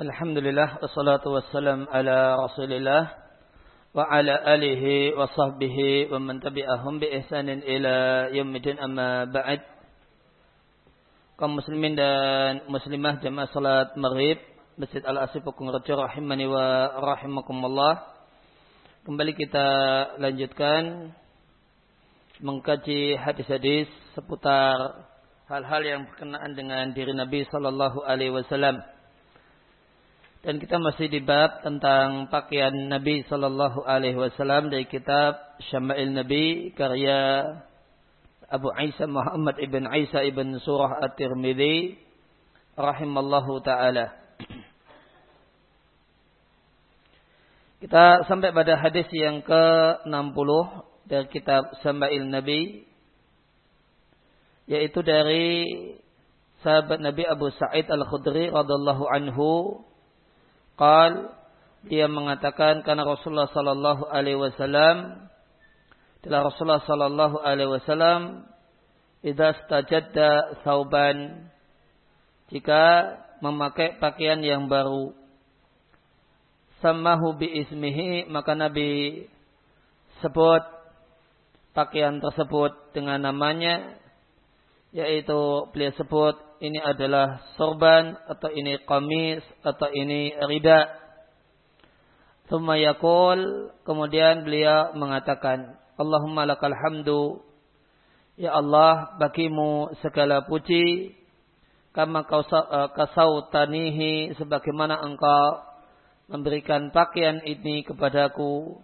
Alhamdulillah wassalatu wassalam ala Rasulillah wa ala alihi wa sahbihi wa man tabi'ahum bi ihsanin ila yaumil amma ba'd. Kaum muslimin dan muslimah jamaah salat Maghrib Masjid Al-Asif Rejo rahimani wa rahimakumullah. Kembali kita lanjutkan mengkaji hadis-hadis seputar hal-hal yang berkenaan dengan diri Nabi sallallahu alaihi wasallam. Dan kita masih di bab tentang pakaian Nabi Sallallahu Alaihi Wasallam dari kitab Syama'il Nabi karya Abu Isa Muhammad ibn Isa ibn Surah At-Tirmidzi rahimallahu taala. Kita sampai pada hadis yang ke-60 dari kitab Syama'il Nabi yaitu dari sahabat Nabi Abu Sa'id Al-Khudri radhiyallahu anhu Qal dia mengatakan karena Rasulullah sallallahu alaihi wasallam telah Rasulullah sallallahu alaihi wasallam idza stajadda sauban jika memakai pakaian yang baru samahu bi ismihi maka Nabi sebut pakaian tersebut dengan namanya yaitu beliau sebut ini adalah sorban atau ini kamis atau ini rida. Thumma yakul, kemudian beliau mengatakan, Allahumma lakal hamdu, Ya Allah, bagimu segala puji, kama eh, tanihi, sebagaimana engkau memberikan pakaian ini kepadaku.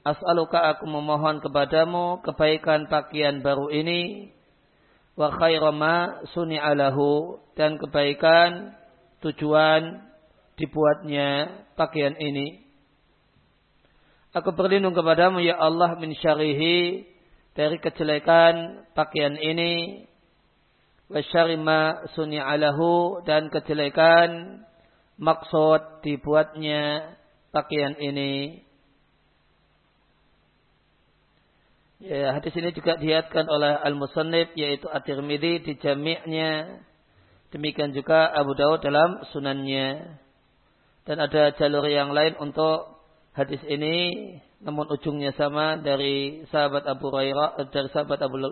As'aluka aku memohon kepadamu kebaikan pakaian baru ini, wa khairama suni'alahu dan kebaikan tujuan dibuatnya pakaian ini. Aku berlindung kepadamu ya Allah min syarihi dari kejelekan pakaian ini wa syarima suni'alahu dan kejelekan maksud dibuatnya pakaian ini. Ya, hadis ini juga dihatkan oleh Al-Musannif yaitu At-Tirmidzi di jami'nya. Demikian juga Abu Daud dalam sunannya. Dan ada jalur yang lain untuk hadis ini namun ujungnya sama dari sahabat Abu Hurairah dari sahabat Abu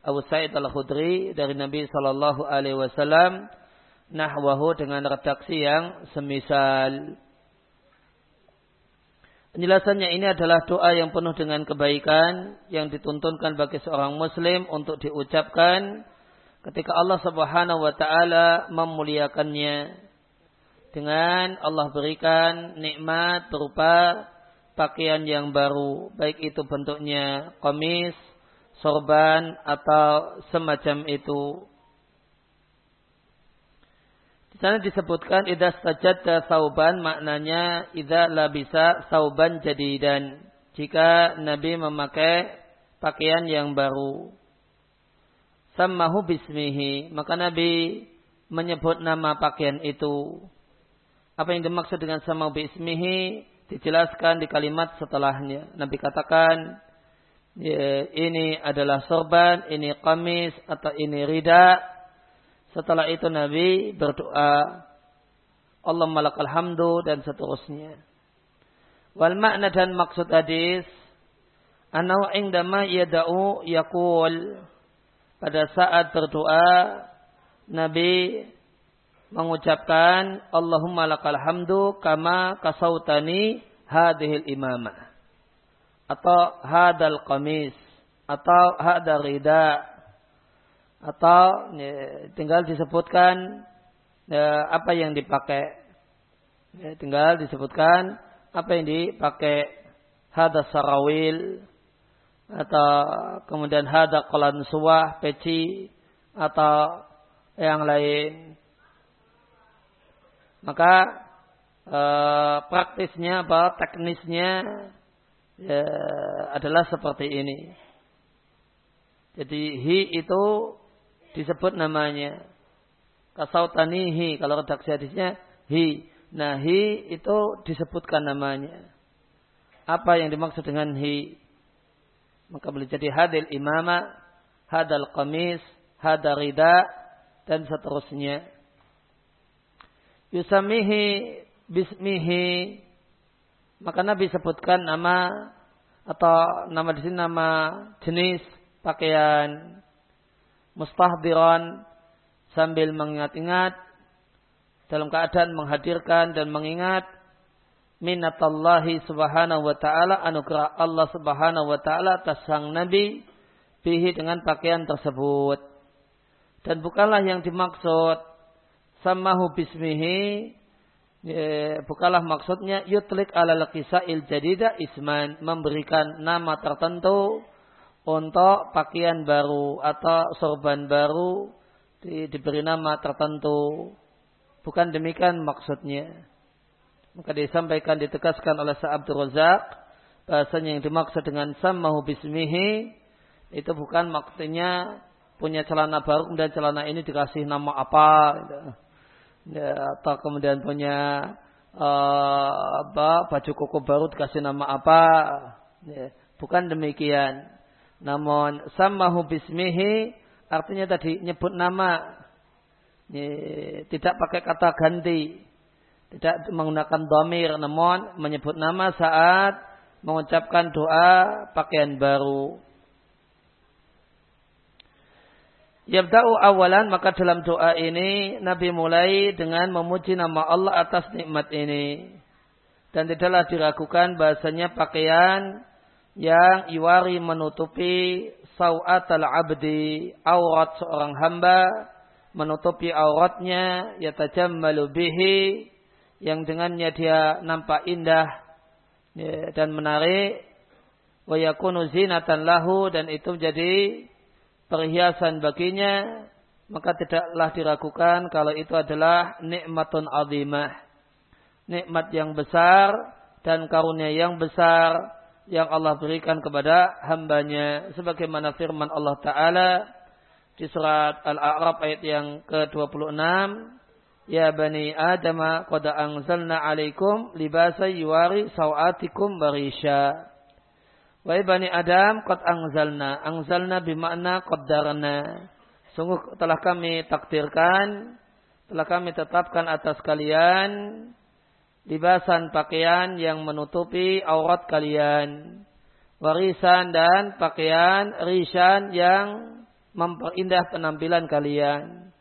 Abu Sa'id Al-Khudri dari Nabi sallallahu alaihi wasallam nahwahu dengan redaksi yang semisal Penjelasannya ini adalah doa yang penuh dengan kebaikan yang dituntunkan bagi seorang muslim untuk diucapkan ketika Allah Subhanahu wa taala memuliakannya. Dengan Allah berikan nikmat berupa pakaian yang baru baik itu bentuknya komis, sorban atau semacam itu sana disebutkan idza sajadta sauban maknanya idza labisa sauban jadidan. Jika Nabi memakai pakaian yang baru. Sammahu bismihi. Maka Nabi menyebut nama pakaian itu. Apa yang dimaksud dengan sama bismihi dijelaskan di kalimat setelahnya. Nabi katakan, ya, ini adalah sorban, ini kamis, atau ini rida, setelah itu Nabi berdoa Allah malakal hamdu dan seterusnya. Wal makna dan maksud hadis Anau indama yada'u yakul pada saat berdoa Nabi mengucapkan Allahumma lakal hamdu kama kasautani hadhil imamah atau hadal qamis atau hadal rida atau ya, tinggal disebutkan ya, apa yang dipakai. Ya, tinggal disebutkan apa yang dipakai hada sarawil atau kemudian hada kolan suah peci atau yang lain. Maka e, praktisnya apa teknisnya ya, adalah seperti ini. Jadi hi itu disebut namanya. Kasautanihi kalau redaksi hadisnya hi. Nah hi itu disebutkan namanya. Apa yang dimaksud dengan hi? Maka boleh jadi hadil imama, hadal qamis, hadal rida, dan seterusnya. yusamihi bismihi maka Nabi sebutkan nama atau nama di sini nama jenis pakaian mustahdiran sambil mengingat-ingat dalam keadaan menghadirkan dan mengingat minatallahi subhanahu wa ta'ala anugerah Allah subhanahu wa ta'ala atas sang Nabi bihi dengan pakaian tersebut. Dan bukanlah yang dimaksud samahu bismihi ya, bukanlah maksudnya yutlik ala il jadida isman memberikan nama tertentu untuk pakaian baru atau sorban baru di, diberi nama tertentu. Bukan demikian maksudnya. Maka disampaikan ditegaskan oleh Sa'ab Razak bahasanya yang dimaksud dengan samahu bismihi itu bukan maksudnya punya celana baru kemudian celana ini dikasih nama apa gitu. ya, atau kemudian punya uh, apa baju koko baru dikasih nama apa ya, bukan demikian namun samahu bismihi artinya tadi nyebut nama. Tidak pakai kata ganti. Tidak menggunakan domir namun menyebut nama saat mengucapkan doa pakaian baru. Yabda'u awalan maka dalam doa ini Nabi mulai dengan memuji nama Allah atas nikmat ini. Dan tidaklah diragukan bahasanya pakaian yang iwari menutupi sawat al-abdi aurat seorang hamba menutupi auratnya yatajammalu bihi yang dengannya dia nampak indah ya, dan menarik wa yakunu zinatan lahu dan itu menjadi perhiasan baginya, maka tidaklah diragukan kalau itu adalah nikmatun azimah. Nikmat yang besar dan karunia yang besar yang Allah berikan kepada hambanya. Sebagaimana firman Allah Ta'ala di surat Al-A'raf ayat yang ke-26. Ya bani Adam qad anzalna alaikum libasa yuwari sawatikum barisha. Wahai Bani Adam, qad angzalna. Angzalna bimakna qaddarna. Sungguh telah kami takdirkan, telah kami tetapkan atas kalian libasan pakaian yang menutupi aurat kalian. Warisan dan pakaian risan yang memperindah penampilan kalian.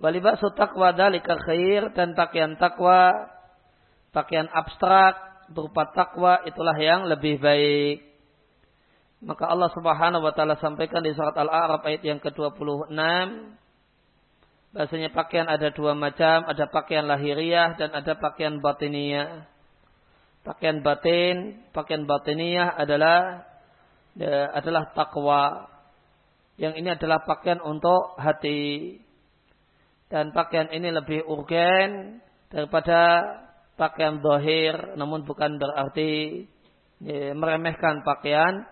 Walibasu taqwa dalika khair dan pakaian takwa, pakaian abstrak berupa takwa itulah yang lebih baik. Maka Allah Subhanahu wa taala sampaikan di surat Al-A'raf ayat yang ke-26 bahasanya pakaian ada dua macam, ada pakaian lahiriah dan ada pakaian batiniah. Pakaian batin, pakaian batiniah adalah ya, adalah takwa. Yang ini adalah pakaian untuk hati. Dan pakaian ini lebih urgen daripada pakaian dohir, namun bukan berarti ya, meremehkan pakaian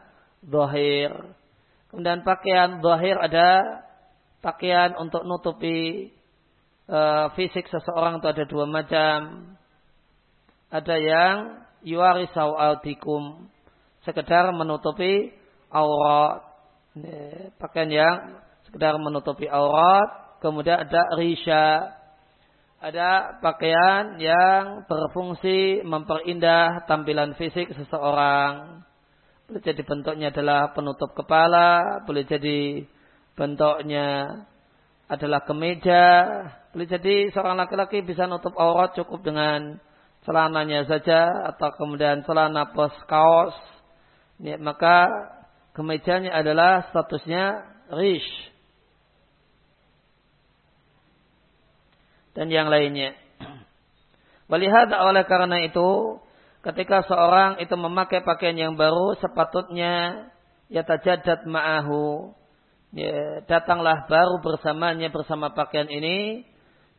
dohir. Kemudian pakaian dohir ada pakaian untuk nutupi uh, fisik seseorang itu ada dua macam. Ada yang yuari sawatikum, sekedar menutupi aurat. Ya, pakaian yang sekedar menutupi aurat. Kemudian ada risha, ada pakaian yang berfungsi memperindah tampilan fisik seseorang. Boleh jadi bentuknya adalah penutup kepala, boleh jadi bentuknya adalah kemeja, boleh jadi seorang laki-laki bisa nutup aurat cukup dengan celananya saja atau kemudian celana pos kaos. Ya, maka kemejanya adalah statusnya rish dan yang lainnya. Walihada oleh karena itu, ketika seorang itu memakai pakaian yang baru, sepatutnya ya tajadat ma'ahu. Ya, datanglah baru bersamanya bersama pakaian ini,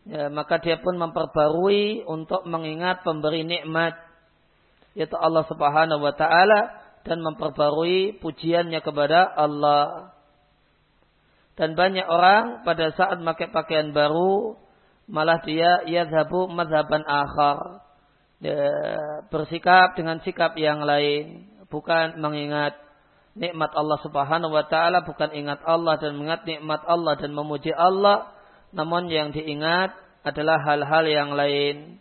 ya, maka dia pun memperbarui untuk mengingat pemberi nikmat yaitu Allah Subhanahu wa taala dan memperbarui pujiannya kepada Allah. Dan banyak orang pada saat memakai pakaian baru malah dia yadhabu madhaban akhar. Dia bersikap dengan sikap yang lain. Bukan mengingat nikmat Allah subhanahu wa ta'ala. Bukan ingat Allah dan mengingat nikmat Allah dan memuji Allah. namun yang diingat adalah hal-hal yang lain.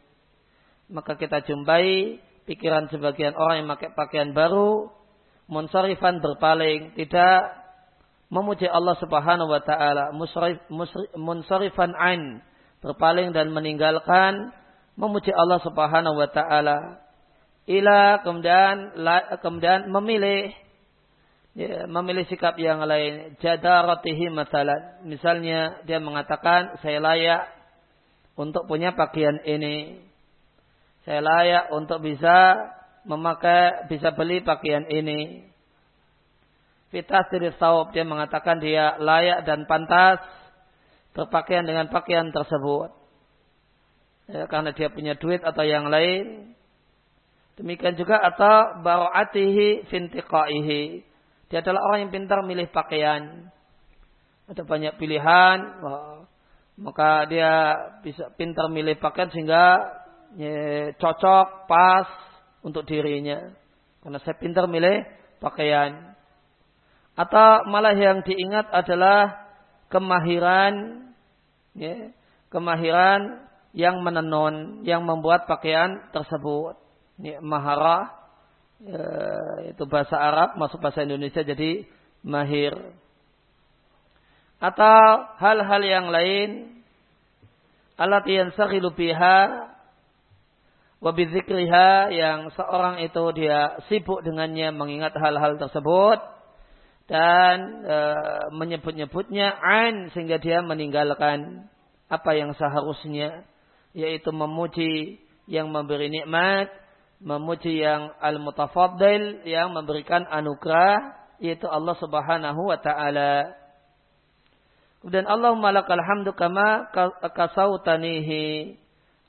Maka kita jumpai pikiran sebagian orang yang pakai pakaian baru, munsarifan berpaling, tidak memuji Allah Subhanahu wa taala, munsarifan an, berpaling dan meninggalkan memuji Allah Subhanahu wa taala. Ila kemudian kemudian memilih ya, memilih sikap yang lain. Jadaratihi masalah. Misalnya dia mengatakan saya layak untuk punya pakaian ini. Saya layak untuk bisa memakai, bisa beli pakaian ini. Fitas dari saub dia mengatakan dia layak dan pantas berpakaian dengan pakaian tersebut. Ya, karena dia punya duit atau yang lain. Demikian juga atau baro'atihi fintiqaihi. Dia adalah orang yang pintar milih pakaian. Ada banyak pilihan. Maka dia bisa pintar milih pakaian sehingga ya, cocok, pas untuk dirinya. Karena saya pintar milih pakaian. Atau malah yang diingat adalah kemahiran, ya, kemahiran yang menenun, yang membuat pakaian tersebut. Ya, mahara, ya, itu bahasa Arab, masuk bahasa Indonesia jadi mahir. Atau hal-hal yang lain, alat yang sakhilu biha wabizikriha yang seorang itu dia sibuk dengannya mengingat hal-hal tersebut dan e, menyebut-nyebutnya an sehingga dia meninggalkan apa yang seharusnya yaitu memuji yang memberi nikmat, memuji yang al-mutafaddil yang memberikan anugerah yaitu Allah Subhanahu wa taala. Kemudian Allahumma lakal hamdu kama kasautanihi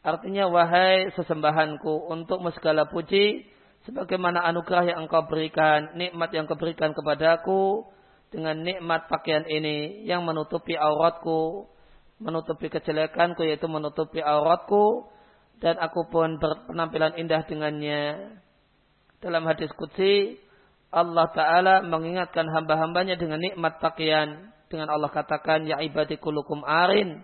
Artinya wahai sesembahanku untuk segala puji sebagaimana anugerah yang engkau berikan, nikmat yang kau berikan kepadaku dengan nikmat pakaian ini yang menutupi auratku, menutupi kejelekanku yaitu menutupi auratku dan aku pun berpenampilan indah dengannya. Dalam hadis kutsi Allah Ta'ala mengingatkan hamba-hambanya dengan nikmat pakaian. Dengan Allah katakan, Ya ibadi kulukum arin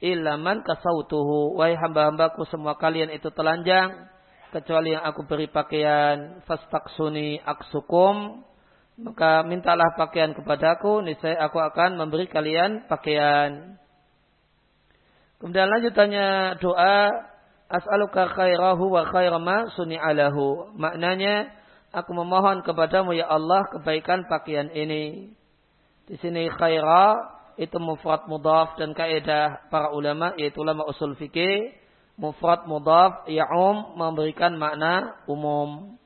ilaman kasautuhu. Wahai hamba-hambaku semua kalian itu telanjang. Kecuali yang aku beri pakaian. Fastaksuni aksukum. Maka mintalah pakaian kepadaku. Niscaya aku akan memberi kalian pakaian. Kemudian lanjutannya doa. As'aluka khairahu wa khairama suni'alahu. Maknanya, aku memohon kepadamu ya Allah kebaikan pakaian ini. Di sini khairah itu mufrad mudaf dan kaidah para ulama yaitu ulama usul fikih mufrad mudaf ya'um memberikan makna umum.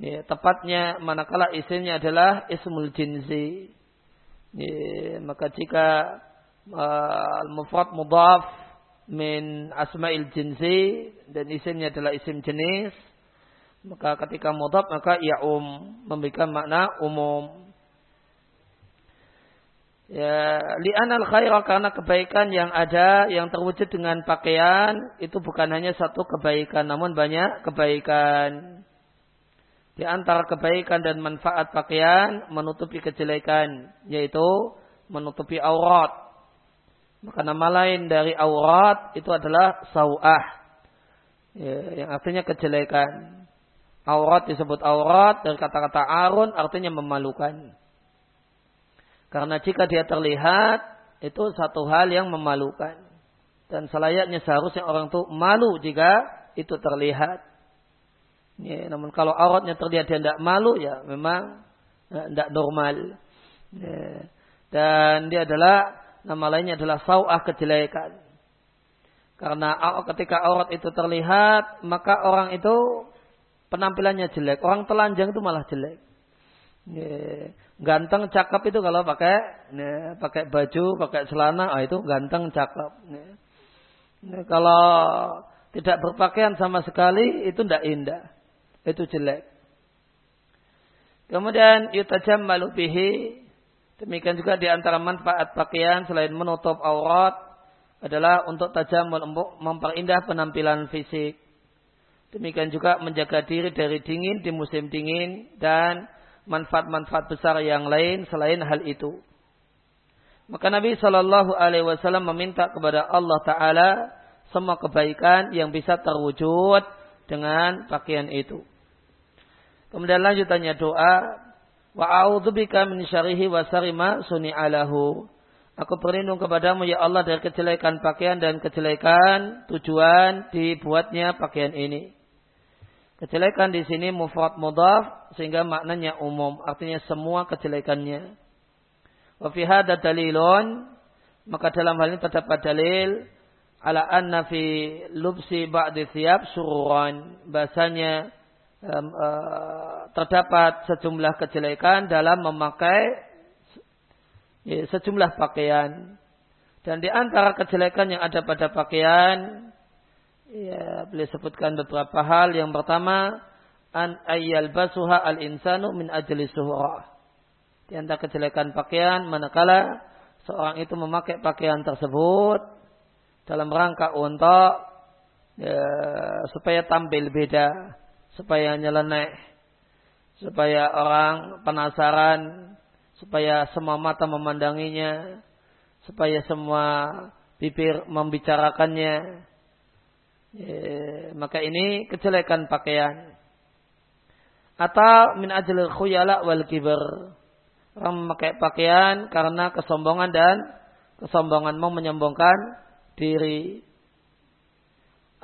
Ya, tepatnya manakala isimnya adalah ismul jinsi. Ya, maka jika uh, mufrad mudaf min asma'il jinsi dan isimnya adalah isim jenis maka ketika mudaf maka ya'um memberikan makna umum. Ya, li'anal khaira karena kebaikan yang ada yang terwujud dengan pakaian itu bukan hanya satu kebaikan namun banyak kebaikan. Di antara kebaikan dan manfaat pakaian menutupi kejelekan yaitu menutupi aurat. Maka nama lain dari aurat itu adalah sau'ah. Ya, yang artinya kejelekan. Aurat disebut aurat dari kata-kata arun artinya memalukan. Karena jika dia terlihat, itu satu hal yang memalukan. Dan selayaknya seharusnya orang itu malu jika itu terlihat. Ya, namun kalau auratnya terlihat dia tidak malu, ya memang tidak ya, normal. Ya. Dan dia adalah, nama lainnya adalah sawah kejelekan. Karena ketika aurat itu terlihat, maka orang itu penampilannya jelek. Orang telanjang itu malah jelek. Ganteng cakep itu kalau pakai pakai baju, pakai celana, ah, itu ganteng cakep. Kalau tidak berpakaian sama sekali itu tidak indah, itu jelek. Kemudian yutajam malubihi. Demikian juga di antara manfaat pakaian selain menutup aurat adalah untuk tajam memperindah penampilan fisik. Demikian juga menjaga diri dari dingin di musim dingin dan manfaat-manfaat besar yang lain selain hal itu. Maka Nabi Shallallahu Alaihi Wasallam meminta kepada Allah Taala semua kebaikan yang bisa terwujud dengan pakaian itu. Kemudian lanjutannya doa, wa a'udzubika min syarrihi wa sarima suni'alahu. Aku berlindung kepadamu ya Allah dari kejelekan pakaian dan kejelekan tujuan dibuatnya pakaian ini. Kejelekan di sini mufrad mudhaf sehingga maknanya umum, artinya semua kejelekannya. Wa fi hadha dalilun maka dalam hal ini terdapat dalil ala anna fi lubsi ba'di thiyab sururan bahasanya um, uh, terdapat sejumlah kejelekan dalam memakai ya, sejumlah pakaian. Dan di antara kejelekan yang ada pada pakaian, ya, boleh sebutkan beberapa hal. Yang pertama, an ayyal basuha al insanu min ajli suhra. Di antara kejelekan pakaian, manakala seorang itu memakai pakaian tersebut dalam rangka untuk ya, supaya tampil beda, supaya nyeleneh, supaya orang penasaran supaya semua mata memandanginya, supaya semua bibir membicarakannya. Ya, maka ini kejelekan pakaian. Atau min ajlil khuyala wal kibar. Orang memakai pakaian karena kesombongan dan kesombongan mau menyombongkan diri.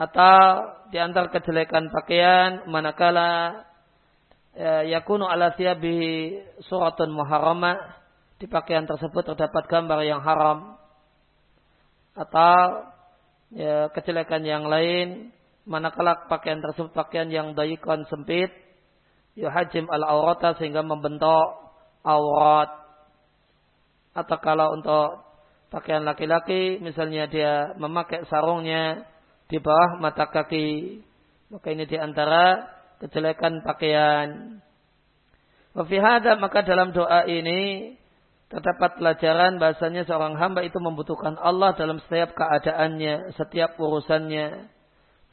Atau di antara kejelekan pakaian manakala yakunu ala thiyabi suratun muharramah di pakaian tersebut terdapat gambar yang haram. Atau ya, kejelekan yang lain. Manakala pakaian tersebut pakaian yang daikon sempit yuhajim al aurata sehingga membentuk aurat. Atau kalau untuk pakaian laki-laki misalnya dia memakai sarungnya di bawah mata kaki maka ini di antara kejelekan pakaian. Wafihada maka dalam doa ini terdapat pelajaran bahasanya seorang hamba itu membutuhkan Allah dalam setiap keadaannya, setiap urusannya.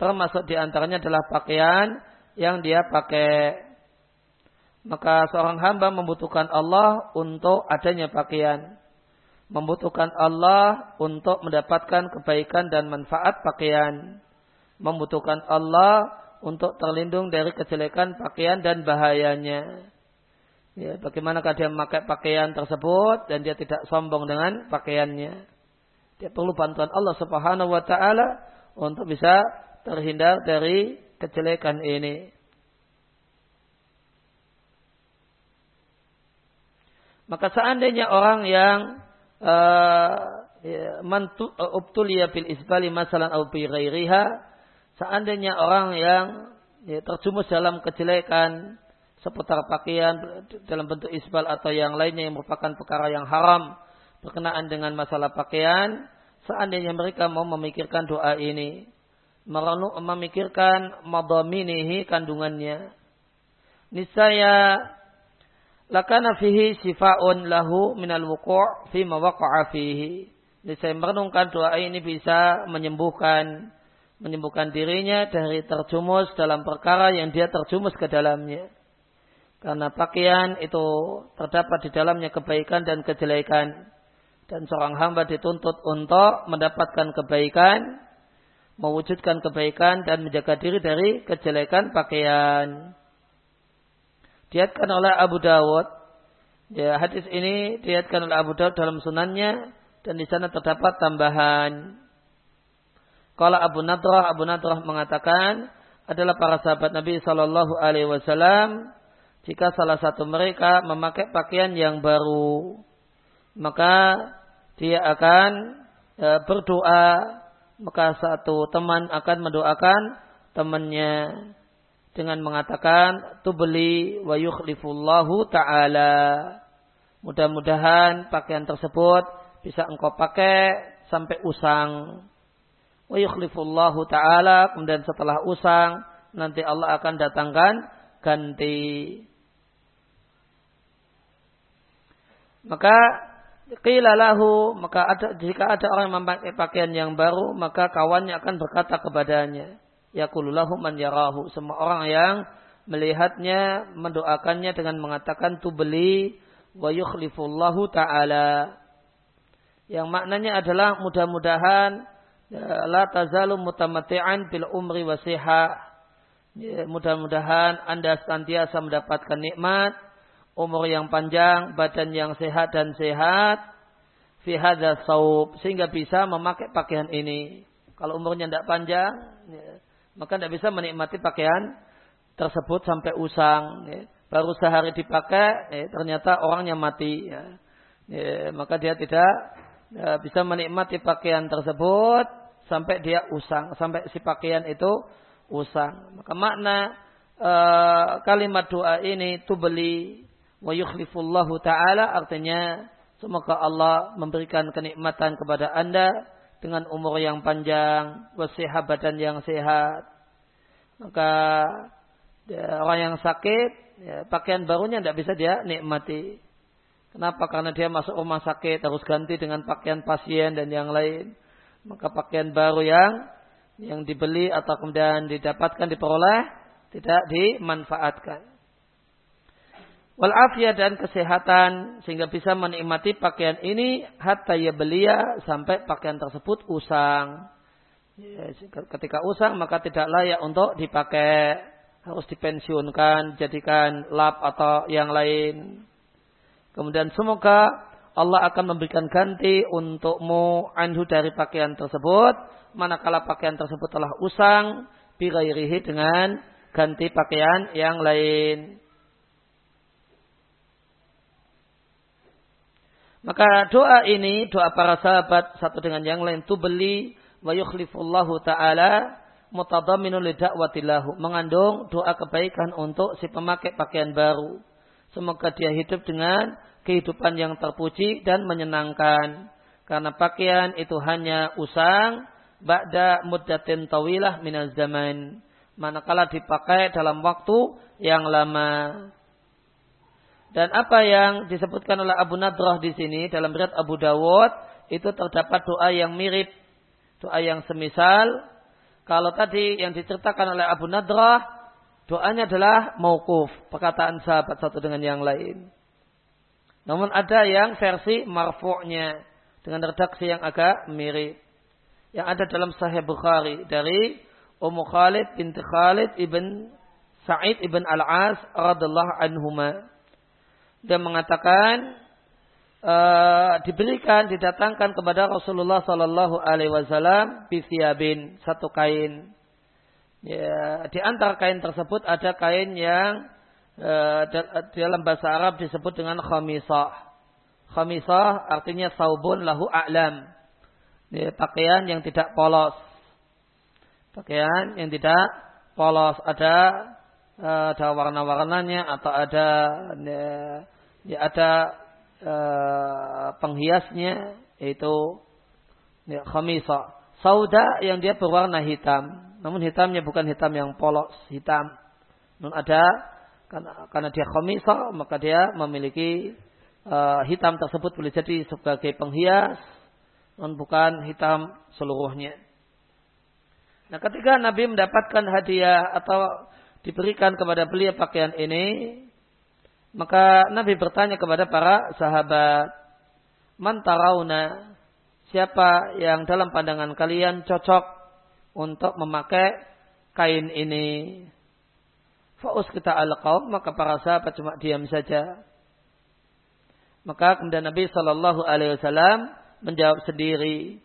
Termasuk di antaranya adalah pakaian yang dia pakai. Maka seorang hamba membutuhkan Allah untuk adanya pakaian. Membutuhkan Allah untuk mendapatkan kebaikan dan manfaat pakaian. Membutuhkan Allah untuk terlindung dari kejelekan pakaian dan bahayanya. Ya, bagaimana dia memakai pakaian tersebut dan dia tidak sombong dengan pakaiannya. Dia perlu bantuan Allah Subhanahu wa taala untuk bisa terhindar dari kejelekan ini. Maka seandainya orang yang uh, mantu uh, bil isbali masalan au bi Seandainya orang yang ya, terjumus dalam kejelekan seputar pakaian dalam bentuk isbal atau yang lainnya yang merupakan perkara yang haram berkenaan dengan masalah pakaian, seandainya mereka mau memikirkan doa ini, merenung, memikirkan madaminihi kandungannya, niscaya lakana fihi sifaun lahu minal wuku' fi mawaqa'a fihi. Niscaya merenungkan doa ini bisa menyembuhkan menyembuhkan dirinya dari terjumus dalam perkara yang dia terjumus ke dalamnya. Karena pakaian itu terdapat di dalamnya kebaikan dan kejelekan. Dan seorang hamba dituntut untuk mendapatkan kebaikan, mewujudkan kebaikan dan menjaga diri dari kejelekan pakaian. Diatkan oleh Abu Dawud. Ya, hadis ini diatkan oleh Abu Dawud dalam sunannya dan di sana terdapat tambahan kalau Abu Nadrah, Abu Nadrah mengatakan adalah para sahabat Nabi Shallallahu Alaihi Wasallam. Jika salah satu mereka memakai pakaian yang baru, maka dia akan e, berdoa. Maka satu teman akan mendoakan temannya dengan mengatakan tubli wa yukhlifullahu taala. Mudah-mudahan pakaian tersebut bisa engkau pakai sampai usang wa yukhlifullahu taala. Kemudian setelah usang nanti Allah akan datangkan ganti. Maka qila lahu maka ada jika ada orang yang memakai pakaian yang baru maka kawannya akan berkata kepadanya yaqululahu man yarahu. Semua orang yang melihatnya mendoakannya dengan mengatakan tu beli. Wa yukhlifullahu taala. Yang maknanya adalah mudah-mudahan la tazalu mutamati'an bil umri wasiha. Ya, mudah-mudahan Anda senantiasa mendapatkan nikmat, umur yang panjang, badan yang sehat dan sehat, fi hadza saub sehingga bisa memakai pakaian ini. Kalau umurnya tidak panjang, ya, maka tidak bisa menikmati pakaian tersebut sampai usang. Ya. Baru sehari dipakai, ya, ternyata orangnya mati. Ya. Ya, maka dia tidak ya, bisa menikmati pakaian tersebut sampai dia usang, sampai si pakaian itu usang. Maka makna uh, kalimat doa ini beli wa yukhlifullahu taala artinya semoga Allah memberikan kenikmatan kepada Anda dengan umur yang panjang, wasihat badan yang sehat. Maka ya, orang yang sakit, ya, pakaian barunya tidak bisa dia nikmati. Kenapa? Karena dia masuk rumah sakit harus ganti dengan pakaian pasien dan yang lain. Maka pakaian baru yang yang dibeli atau kemudian didapatkan diperoleh tidak dimanfaatkan. Walafiyah dan kesehatan sehingga bisa menikmati pakaian ini hatta ya belia sampai pakaian tersebut usang. Ya, ketika usang maka tidak layak untuk dipakai harus dipensiunkan jadikan lap atau yang lain. Kemudian semoga Allah akan memberikan ganti untukmu anhu dari pakaian tersebut. Manakala pakaian tersebut telah usang, birairihi dengan ganti pakaian yang lain. Maka doa ini, doa para sahabat satu dengan yang lain, tu beli wa yukhlifullahu ta'ala mutadaminu lidakwatillahu. Mengandung doa kebaikan untuk si pemakai pakaian baru. Semoga dia hidup dengan kehidupan yang terpuji dan menyenangkan. Karena pakaian itu hanya usang ba'da muddatin tawilah minaz zaman. Manakala dipakai dalam waktu yang lama. Dan apa yang disebutkan oleh Abu Nadrah di sini dalam riwayat Abu Dawud itu terdapat doa yang mirip, doa yang semisal. Kalau tadi yang diceritakan oleh Abu Nadrah, doanya adalah mauquf, perkataan sahabat satu dengan yang lain. Namun ada yang versi marfu'nya dengan redaksi yang agak mirip. Yang ada dalam Sahih Bukhari dari Ummu Khalid binti Khalid ibn Sa'id ibn Al-As radhiallahu anhuma. Dia mengatakan uh, diberikan didatangkan kepada Rasulullah sallallahu alaihi wasallam bin satu kain. Ya, di antara kain tersebut ada kain yang dalam bahasa Arab disebut dengan khamisah. Khamisah artinya saubun lahu a'lam. Pakaian yang tidak polos. Pakaian yang tidak polos. Ada eh, ada warna-warnanya atau ada ya, ada uh, penghiasnya yaitu ya, khamisah. Sauda yang dia berwarna hitam. Namun hitamnya bukan hitam yang polos, hitam. Namun ada karena, karena dia khamisah maka dia memiliki uh, hitam tersebut boleh jadi sebagai penghias bukan hitam seluruhnya. Nah, ketika Nabi mendapatkan hadiah atau diberikan kepada beliau pakaian ini, maka Nabi bertanya kepada para sahabat, "Man tarauna? Siapa yang dalam pandangan kalian cocok untuk memakai kain ini?" Fa'us kita al maka para sahabat cuma diam saja. Maka kemudian Nabi Shallallahu Alaihi Wasallam menjawab sendiri.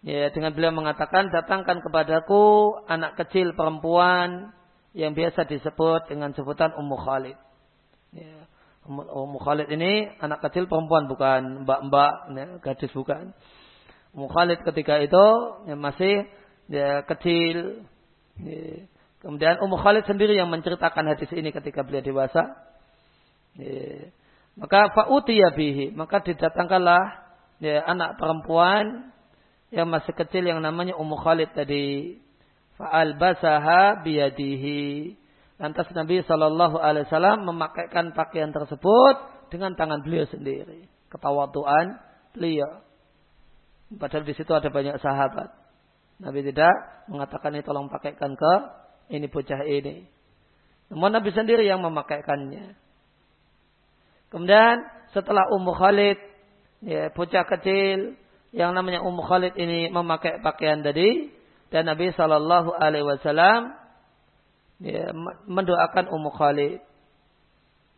Ya, dengan beliau mengatakan, datangkan kepadaku anak kecil perempuan yang biasa disebut dengan sebutan Ummu Khalid. Ya, Ummu Khalid ini anak kecil perempuan bukan mbak-mbak, ya, gadis bukan. Ummu Khalid ketika itu ya, masih ya, kecil. Ya, Kemudian Ummu Khalid sendiri yang menceritakan hadis ini ketika beliau dewasa. Ya. Maka fa'utiya bihi. Maka didatangkanlah ya, anak perempuan yang masih kecil yang namanya Ummu Khalid tadi. Fa'al basaha biyadihi. Lantas Nabi Shallallahu Alaihi Wasallam memakaikan pakaian tersebut dengan tangan beliau sendiri. Ketawaduan beliau. Padahal di situ ada banyak sahabat. Nabi tidak mengatakan ini tolong pakaikan ke ini bocah ini. Namun Nabi sendiri yang memakaikannya. Kemudian setelah Ummu Khalid ya, bocah kecil yang namanya Ummu Khalid ini memakai pakaian tadi dan Nabi Shallallahu Alaihi Wasallam ya, mendoakan Ummu Khalid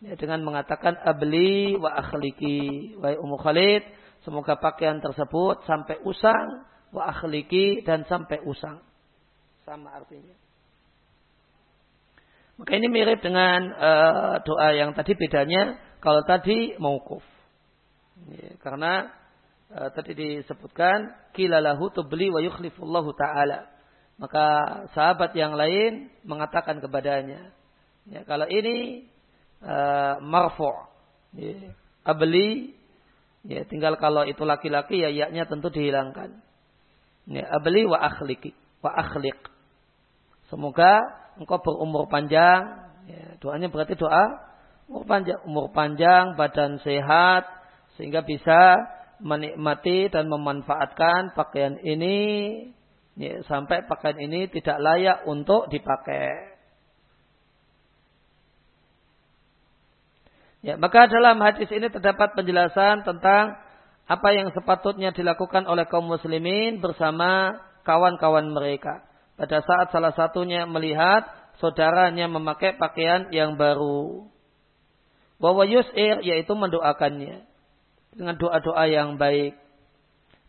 ya, dengan mengatakan abli wa akhliki wa Ummu Khalid semoga pakaian tersebut sampai usang wa akhliki dan sampai usang sama artinya maka ini mirip dengan uh, doa yang tadi bedanya kalau tadi mauquf ya, karena uh, tadi disebutkan kilalahu tubli wa yukhlifullahu taala. Maka sahabat yang lain mengatakan kepadanya, ya, kalau ini uh, marfu' ya, abli ya tinggal kalau itu laki-laki ya yaknya tentu dihilangkan. Ya, abli wa akhliki wa akhliq. Semoga engkau berumur panjang. Ya, doanya berarti doa umur panjang, umur panjang, badan sehat, sehingga bisa menikmati dan memanfaatkan pakaian ini ya, sampai pakaian ini tidak layak untuk dipakai. Ya, maka dalam hadis ini terdapat penjelasan tentang apa yang sepatutnya dilakukan oleh kaum muslimin bersama kawan-kawan mereka. Pada saat salah satunya melihat saudaranya memakai pakaian yang baru. Bahwa yus'ir yaitu mendoakannya dengan doa-doa yang baik.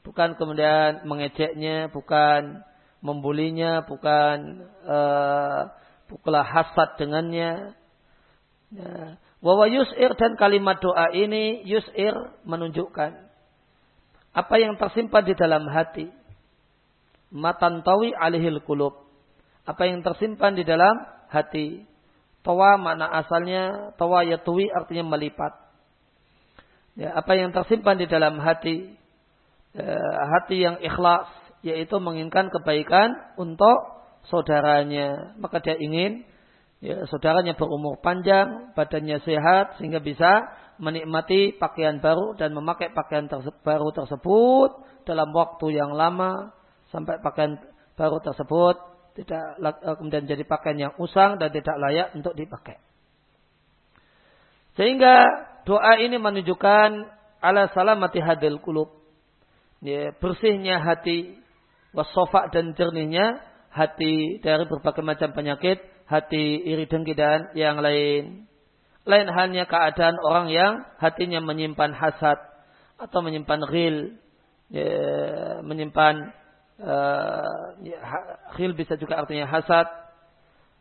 Bukan kemudian mengejeknya, bukan membulinya, bukan uh, hasad dengannya. Ya. Wawa yus'ir dan kalimat doa ini yus'ir menunjukkan apa yang tersimpan di dalam hati. Matantawi alihil kulub. Apa yang tersimpan di dalam hati. Tawa mana asalnya, tawa yatui artinya melipat ya, apa yang tersimpan di dalam hati ya, hati yang ikhlas yaitu menginginkan kebaikan untuk saudaranya maka dia ingin ya, saudaranya berumur panjang badannya sehat sehingga bisa menikmati pakaian baru dan memakai pakaian terse baru tersebut dalam waktu yang lama sampai pakaian baru tersebut tidak eh, kemudian jadi pakaian yang usang dan tidak layak untuk dipakai. Sehingga doa ini menunjukkan ala salamati hadil kulub. Ya, bersihnya hati, wasofa dan jernihnya hati dari berbagai macam penyakit, hati iri dengki dan yang lain. Lain hanya keadaan orang yang hatinya menyimpan hasad atau menyimpan ghil, ya, menyimpan uh, ghil bisa juga artinya hasad.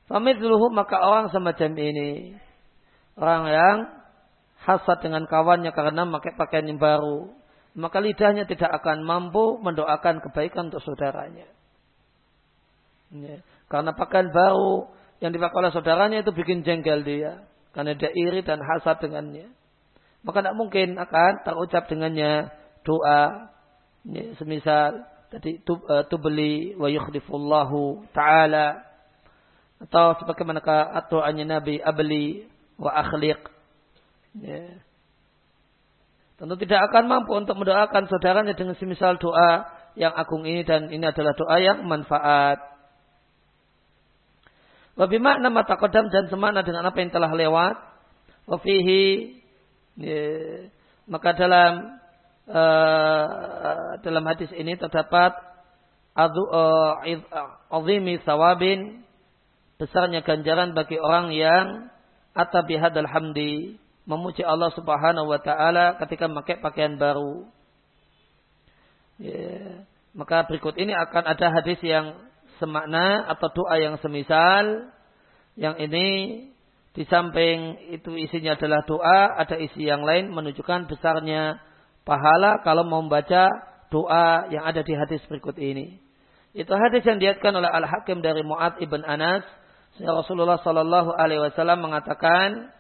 Famidluhu maka orang semacam ini orang yang hasad dengan kawannya karena memakai pakaian yang baru, maka lidahnya tidak akan mampu mendoakan kebaikan untuk saudaranya. Ya. Karena pakaian baru yang dipakai oleh saudaranya itu bikin jengkel dia. Karena dia iri dan hasad dengannya. Maka tidak mungkin akan terucap dengannya doa. Ya, semisal tadi eh, tubeli wa yukhlifullahu ta'ala. Atau sebagaimana doanya Nabi abli wa akhliq Ya. Tentu tidak akan mampu untuk mendoakan saudaranya dengan semisal doa yang agung ini dan ini adalah doa yang manfaat. Wabi makna mata kodam dan semana dengan apa yang telah lewat. Wafihi ya, maka dalam uh, dalam hadis ini terdapat adu uh, azimi sawabin besarnya ganjaran bagi orang yang atabihadal hamdi memuji Allah Subhanahu wa taala ketika memakai pakaian baru. Ya. Maka berikut ini akan ada hadis yang semakna atau doa yang semisal yang ini di samping itu isinya adalah doa, ada isi yang lain menunjukkan besarnya pahala kalau mau membaca doa yang ada di hadis berikut ini. Itu hadis yang diatkan oleh Al-Hakim dari Mu'ad ibn Anas. Rasulullah Sallallahu Alaihi Wasallam mengatakan,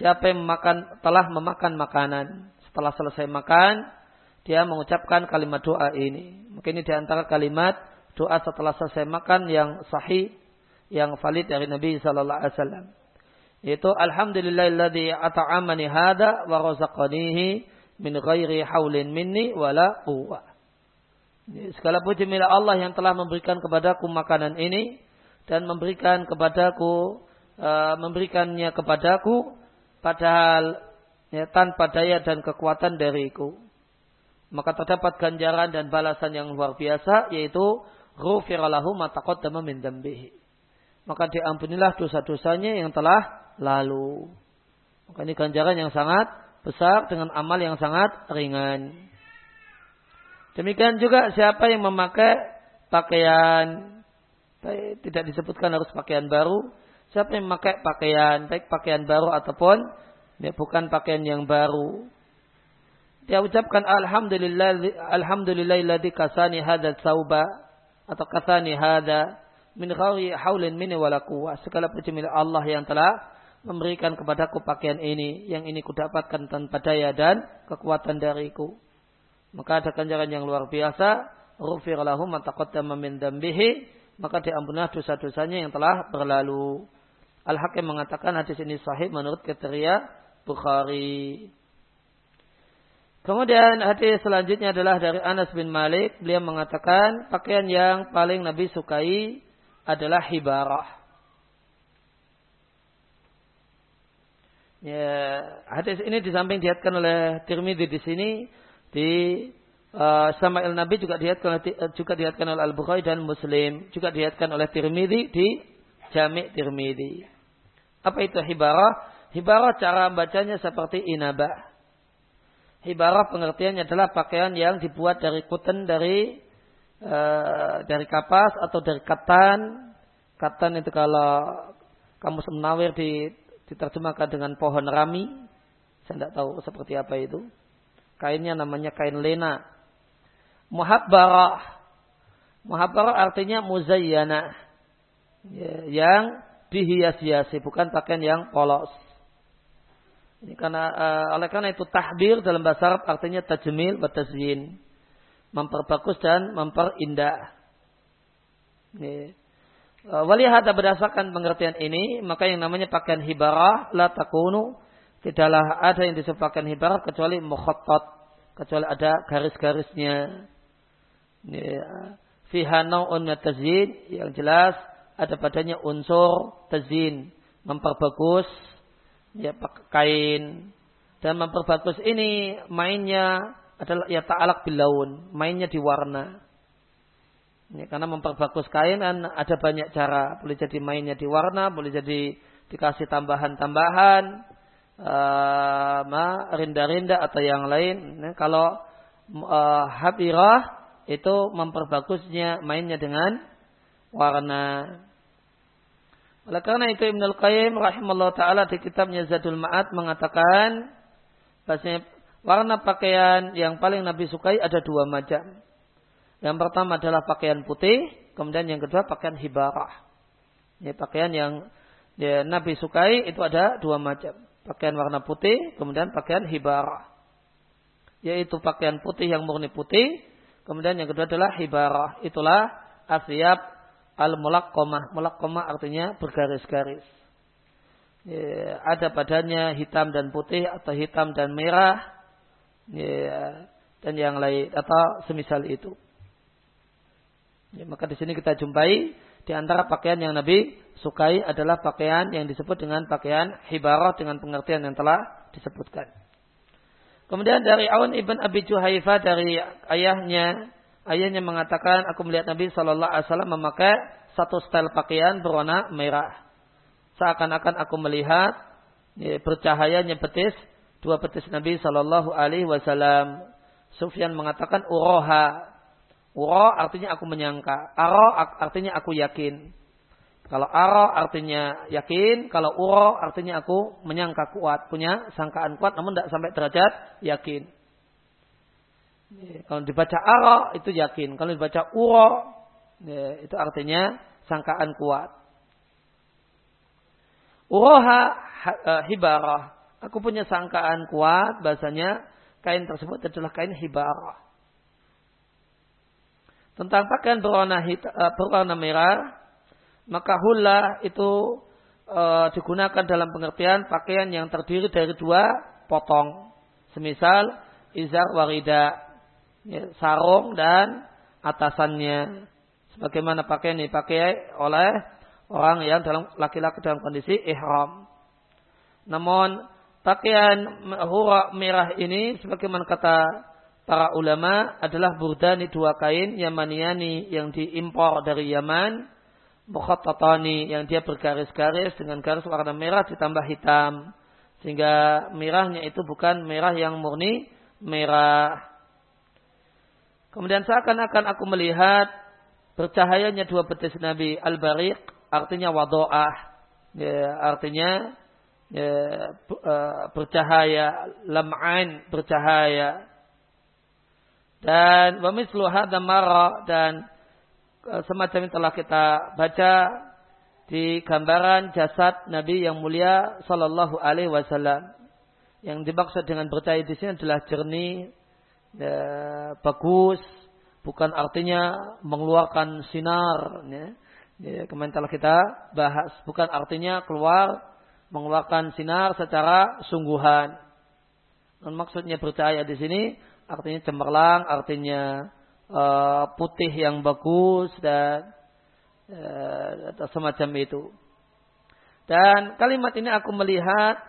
Siapa yang makan, telah memakan makanan. Setelah selesai makan, dia mengucapkan kalimat doa ini. Mungkin ini di antara kalimat doa setelah selesai makan yang sahih, yang valid dari Nabi Sallallahu Alaihi Wasallam. Yaitu Alhamdulillahilladzi ata'amani hada wa razaqanihi min ghairi haulin minni wala quwwah. Segala puji milik Allah yang telah memberikan kepadaku makanan ini dan memberikan kepadaku uh, memberikannya kepadaku padahal ya, tanpa daya dan kekuatan dariku. maka terdapat ganjaran dan balasan yang luar biasa yaitu ghufiralahu ma taqaddama min dambihi. Maka diampunilah dosa-dosanya yang telah lalu. Maka ini ganjaran yang sangat besar dengan amal yang sangat ringan. Demikian juga siapa yang memakai pakaian tidak disebutkan harus pakaian baru. Siapa yang memakai pakaian baik pakaian baru ataupun ya, bukan pakaian yang baru dia ucapkan alhamdulillah alhamdulillahilladzi kasani hadza sauba atau kasani hadza min ghairi haulin minni wala quwwah. Segala puji milik Allah yang telah memberikan kepadaku pakaian ini yang ini kudapatkan tanpa daya dan kekuatan dariku. Maka ada ganjaran yang luar biasa. Rufir lahum taqaddama min dambihi. Maka diampunilah dosa-dosanya yang telah berlalu. Al-Hakim mengatakan hadis ini sahih menurut kriteria Bukhari. Kemudian hadis selanjutnya adalah dari Anas bin Malik. Beliau mengatakan pakaian yang paling Nabi sukai adalah hibarah. Ya, hadis ini di samping dihatkan oleh Tirmidzi di sini di uh, Sama'il Nabi juga dihatkan oleh, juga dihatkan oleh Al Bukhari dan Muslim juga dihatkan oleh Tirmidzi di Jami' Tirmidzi. Apa itu hibarah? Hibarah cara bacanya seperti inabah. Hibarah pengertiannya adalah pakaian yang dibuat dari kuten dari uh, dari kapas atau dari katan. Katan itu kalau kamus menawir di, diterjemahkan dengan pohon rami. Saya tidak tahu seperti apa itu. Kainnya namanya kain lena. Muhabbarah. Muhabbarah artinya muzayyana. Ya, yang dihias-hiasi, bukan pakaian yang polos. Ini karena uh, oleh karena itu tahbir dalam bahasa Arab artinya tajmil wa tazyin. Memperbagus dan memperindah. Ini. Uh, Walihada berdasarkan pengertian ini, maka yang namanya pakaian hibarah la takunu tidaklah ada yang disebut pakaian hibarah kecuali mukhattat, kecuali ada garis-garisnya. Fiha nau'un tazyin yang jelas ada padanya unsur tazyin, memperbagus ya kain dan memperbagus ini mainnya adalah ya ta'alak bilaun, mainnya di warna. Ya, karena memperbagus kain kan ada banyak cara. Boleh jadi mainnya di warna, boleh jadi dikasih tambahan-tambahan, uh, rinda-rinda atau yang lain. Nah, kalau uh, habirah itu memperbagusnya mainnya dengan warna. Oleh karena itu Ibnu Qayyim rahimahullah taala di kitabnya Zadul Ma'ad mengatakan bahasanya warna pakaian yang paling Nabi sukai ada dua macam. Yang pertama adalah pakaian putih, kemudian yang kedua pakaian hibarah. Ini pakaian yang ya, Nabi sukai itu ada dua macam. Pakaian warna putih, kemudian pakaian hibarah. Yaitu pakaian putih yang murni putih, kemudian yang kedua adalah hibarah. Itulah asyab al-mulakkomah. Mulakkomah artinya bergaris-garis. Ya, ada padanya hitam dan putih atau hitam dan merah. Ya, dan yang lain atau semisal itu. Ya, maka di sini kita jumpai di antara pakaian yang Nabi sukai adalah pakaian yang disebut dengan pakaian hibarah dengan pengertian yang telah disebutkan. Kemudian dari Aun ibn Abi Juhaifah dari ayahnya Ayahnya mengatakan, aku melihat Nabi Shallallahu Alaihi Wasallam memakai satu style pakaian berwarna merah. Seakan-akan aku melihat ya, bercahayanya betis dua betis Nabi Shallallahu Alaihi Wasallam. Sufyan mengatakan uroha. Uro artinya aku menyangka. Aro artinya aku yakin. Kalau aro artinya yakin, kalau uro artinya aku menyangka kuat, punya sangkaan kuat namun tidak sampai derajat yakin. Ya, kalau dibaca ara itu yakin. Kalau dibaca uro ya, itu artinya sangkaan kuat. Uroha uh, hibarah. Aku punya sangkaan kuat bahasanya kain tersebut adalah kain hibarah. Tentang pakaian berwarna, hita, uh, berwarna merah, maka hula itu uh, digunakan dalam pengertian pakaian yang terdiri dari dua potong. Semisal izar warida ya, sarung dan atasannya. Sebagaimana pakaian ini dipakai oleh orang yang dalam laki-laki dalam kondisi ihram. Namun pakaian hura merah ini sebagaimana kata para ulama adalah burdani dua kain Yamaniani yang diimpor dari Yaman, mukhattatani yang dia bergaris-garis dengan garis warna merah ditambah hitam. Sehingga merahnya itu bukan merah yang murni merah. Kemudian seakan-akan aku melihat bercahayanya dua betis Nabi al-bariq artinya wadoah. Ya, artinya ya, eh, bercahaya, lam'an bercahaya dan hadza marra dan e, semacam yang telah kita baca di gambaran jasad Nabi yang mulia sallallahu alaihi wasallam. Yang dimaksud dengan bercahaya di sini adalah jernih, ya, bagus, bukan artinya mengeluarkan sinar. Ya. Ya, kemarin kita bahas, bukan artinya keluar mengeluarkan sinar secara sungguhan. Dan maksudnya bercahaya di sini artinya cemerlang, artinya uh, putih yang bagus dan uh, semacam itu. Dan kalimat ini aku melihat,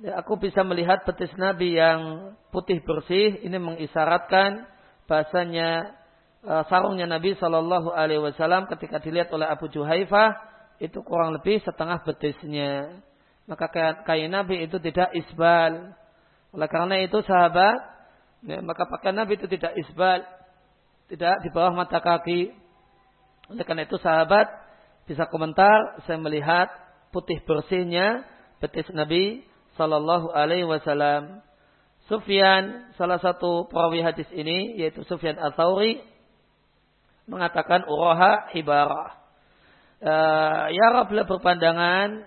ya, aku bisa melihat betis Nabi yang putih bersih. Ini mengisyaratkan bahasanya uh, sarungnya Nabi Shallallahu Alaihi Wasallam ketika dilihat oleh Abu Juhaifah itu kurang lebih setengah betisnya. Maka kain Nabi itu tidak isbal. Oleh karena itu sahabat Ya, maka pakaian Nabi itu tidak isbal, tidak di bawah mata kaki. Oleh karena itu sahabat bisa komentar, saya melihat putih bersihnya betis Nabi Sallallahu Alaihi Wasallam. Sufyan, salah satu perawi hadis ini, yaitu Sufyan al-Thawri, mengatakan uraha hibarah. Uh, ya Rablah berpandangan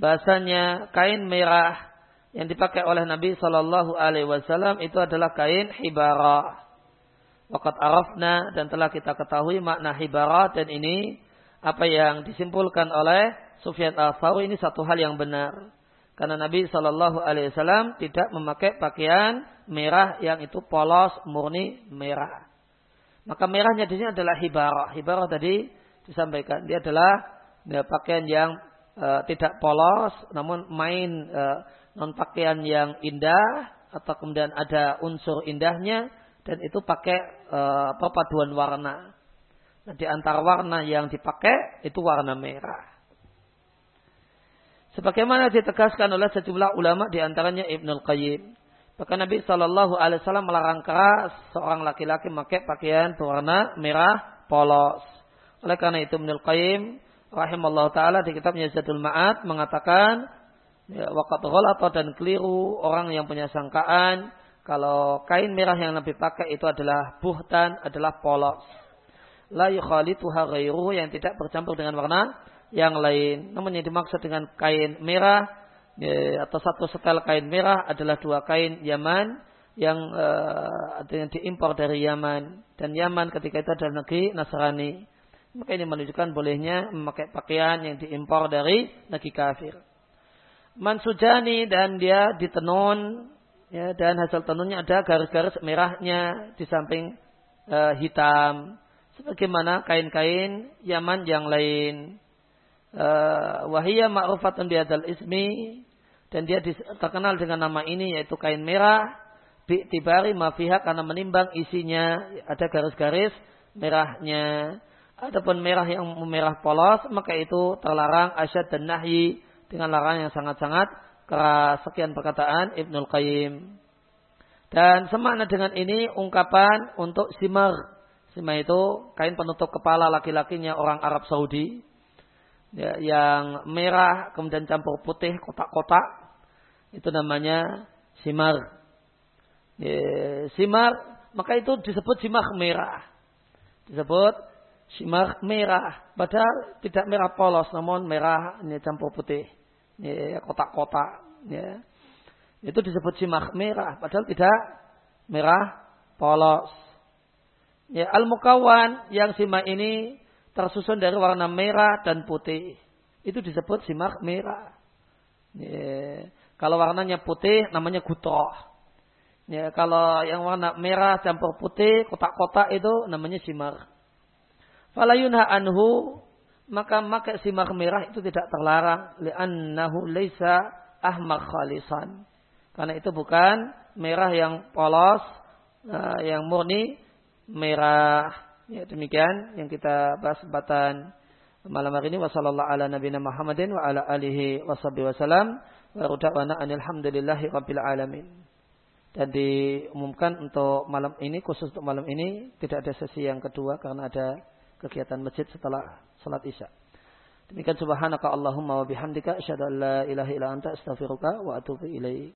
bahasanya kain merah yang dipakai oleh Nabi Shallallahu Alaihi Wasallam itu adalah kain hibara. Wakat arafna dan telah kita ketahui makna hibara dan ini apa yang disimpulkan oleh Sufyan al Thawri ini satu hal yang benar. Karena Nabi Shallallahu Alaihi Wasallam tidak memakai pakaian merah yang itu polos murni merah. Maka merahnya di sini adalah hibara. Hibara tadi disampaikan dia adalah ya, pakaian yang uh, tidak polos namun main uh, non pakaian yang indah atau kemudian ada unsur indahnya dan itu pakai e, perpaduan warna. Nah, di antara warna yang dipakai itu warna merah. Sebagaimana ditegaskan oleh sejumlah ulama di antaranya Ibnul Qayyim. Bahkan Nabi Shallallahu Alaihi Wasallam melarang keras seorang laki-laki memakai pakaian berwarna merah polos. Oleh karena itu Ibnul Qayyim rahimahullah taala di kitabnya Zadul Ma'ad mengatakan ya, wakat atau dan keliru orang yang punya sangkaan kalau kain merah yang Nabi pakai itu adalah buhtan, adalah polos. La yukhalituha ghairuhu yang tidak bercampur dengan warna yang lain. Namun yang dimaksud dengan kain merah ya, atau satu setel kain merah adalah dua kain Yaman yang uh, yang diimpor dari Yaman dan Yaman ketika itu adalah negeri Nasrani. Maka ini menunjukkan bolehnya memakai pakaian yang diimpor dari negeri kafir mansujani dan dia ditenun ya dan hasil tenunnya ada garis-garis merahnya di samping uh, hitam. Sebagaimana kain-kain Yaman yang lain. Uh, wahiyya ma'rufatun biadal ismi dan dia terkenal dengan nama ini yaitu kain merah. Bi'tibari mafiha karena menimbang isinya ada garis-garis merahnya. Adapun merah yang merah polos maka itu terlarang asyad dan nahyi dengan larangan yang sangat-sangat keras. Sekian perkataan Ibnul Qayyim. Dan semakna dengan ini ungkapan untuk simar. Simar itu kain penutup kepala laki-lakinya orang Arab Saudi. Ya, yang merah kemudian campur putih kotak-kotak. Itu namanya simar. Ya, simar maka itu disebut simar merah. Disebut simar merah. Padahal tidak merah polos namun merah ini campur putih ya, kotak-kotak ya. itu disebut simak merah padahal tidak merah polos ya al mukawan yang simak ini tersusun dari warna merah dan putih itu disebut simak merah ya. kalau warnanya putih namanya gutoh ya kalau yang warna merah campur putih kotak-kotak itu namanya simar falayunha anhu maka maka simak merah itu tidak terlarang li'annahu laisa ahmad khalisan. Karena itu bukan merah yang polos uh, yang murni merah. Ya demikian yang kita bahas kesempatan malam hari ini wasallallahu ala nabiyina Muhammadin wa ala alihi washabihi wasallam wa ruda'wana alhamdulillahi rabbil alamin. Dan diumumkan untuk malam ini khusus untuk malam ini tidak ada sesi yang kedua karena ada kegiatan masjid setelah salat Isya. Demikian subhanaka Allahumma wa bihamdika asyhadu an la ilaha illa anta astaghfiruka wa atubu ilaik.